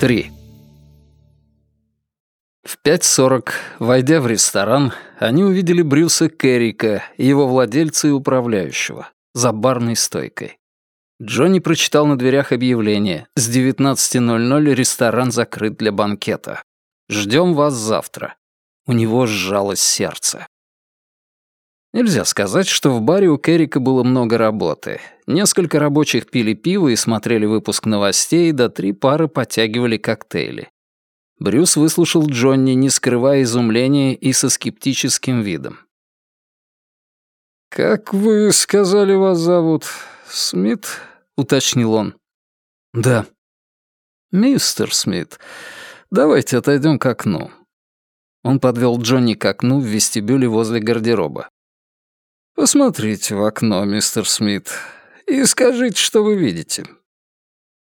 Три. В 5.40, войдя в ресторан, они увидели Брюса Керрика, его владельца и управляющего, за барной стойкой. Джонни прочитал на дверях объявление «С 19.00 ресторан закрыт для банкета. Ждем вас завтра». У него сжалось сердце. Нельзя сказать, что в баре у Керрика было много работы. Несколько рабочих пили пиво и смотрели выпуск новостей, да три пары подтягивали коктейли. Брюс выслушал Джонни, не скрывая изумления и со скептическим видом. «Как вы сказали, вас зовут? Смит?» — уточнил он. «Да». «Мистер Смит, давайте отойдем к окну». Он подвел Джонни к окну в вестибюле возле гардероба. «Посмотрите в окно, мистер Смит, и скажите, что вы видите».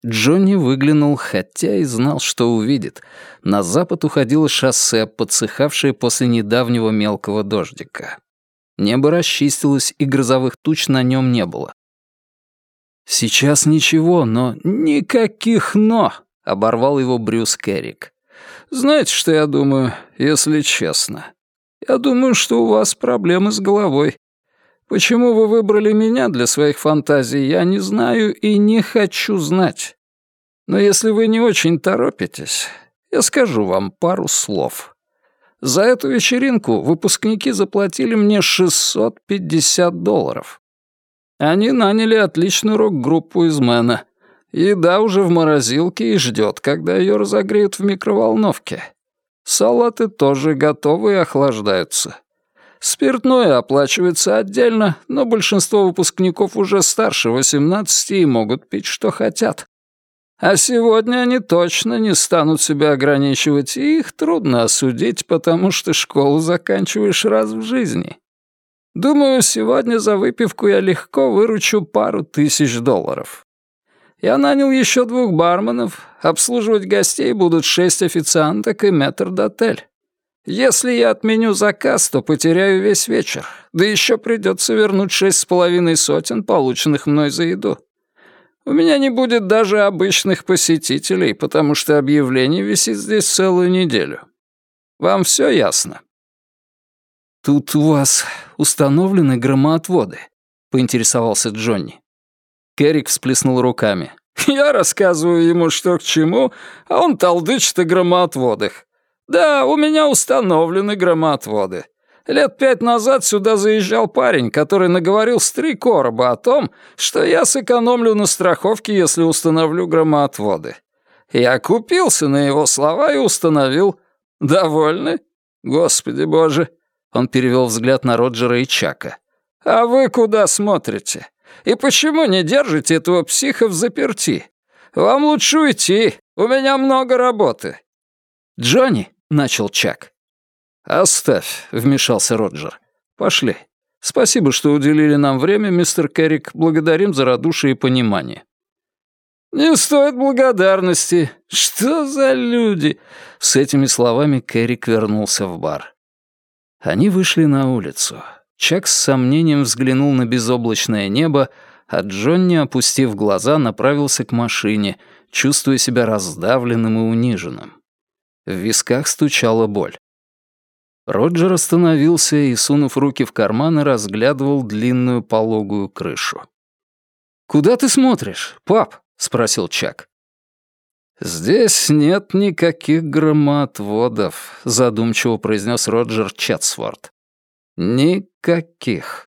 Джонни выглянул, хотя и знал, что увидит. На запад уходило шоссе, подсыхавшее после недавнего мелкого дождика. Небо расчистилось, и грозовых туч на нем не было. «Сейчас ничего, но...» «Никаких «но», — оборвал его Брюс Керрик. «Знаете, что я думаю, если честно? Я думаю, что у вас проблемы с головой. Почему вы выбрали меня для своих фантазий, я не знаю и не хочу знать. Но если вы не очень торопитесь, я скажу вам пару слов. За эту вечеринку выпускники заплатили мне 650 долларов. Они наняли отличную рок-группу из Мэна. Еда уже в морозилке и ждет, когда ее разогреют в микроволновке. Салаты тоже готовы и охлаждаются. Спиртное оплачивается отдельно, но большинство выпускников уже старше 18 и могут пить, что хотят. А сегодня они точно не станут себя ограничивать, и их трудно осудить, потому что школу заканчиваешь раз в жизни. Думаю, сегодня за выпивку я легко выручу пару тысяч долларов. Я нанял еще двух барменов, обслуживать гостей будут шесть официанток и метр-дотель. Если я отменю заказ, то потеряю весь вечер, да еще придется вернуть шесть с половиной сотен, полученных мной за еду. У меня не будет даже обычных посетителей, потому что объявление висит здесь целую неделю. Вам все ясно?» «Тут у вас установлены громоотводы», — поинтересовался Джонни. Керрик всплеснул руками. «Я рассказываю ему, что к чему, а он толдычит о громоотводах. «Да, у меня установлены громоотводы. Лет пять назад сюда заезжал парень, который наговорил с три короба о том, что я сэкономлю на страховке, если установлю громоотводы. Я купился на его слова и установил. Довольны? Господи боже!» Он перевел взгляд на Роджера и Чака. «А вы куда смотрите? И почему не держите этого психа в заперти? Вам лучше уйти, у меня много работы». «Джонни!» — начал Чак. «Оставь», — вмешался Роджер. «Пошли. Спасибо, что уделили нам время, мистер Керрик. Благодарим за радушие и понимание». «Не стоит благодарности. Что за люди?» С этими словами Керрик вернулся в бар. Они вышли на улицу. Чак с сомнением взглянул на безоблачное небо, а Джонни, опустив глаза, направился к машине, чувствуя себя раздавленным и униженным. В висках стучала боль. Роджер остановился и, сунув руки в карманы, разглядывал длинную пологую крышу. «Куда ты смотришь, пап?» — спросил Чак. «Здесь нет никаких громоотводов», — задумчиво произнес Роджер Чатсворт. «Никаких».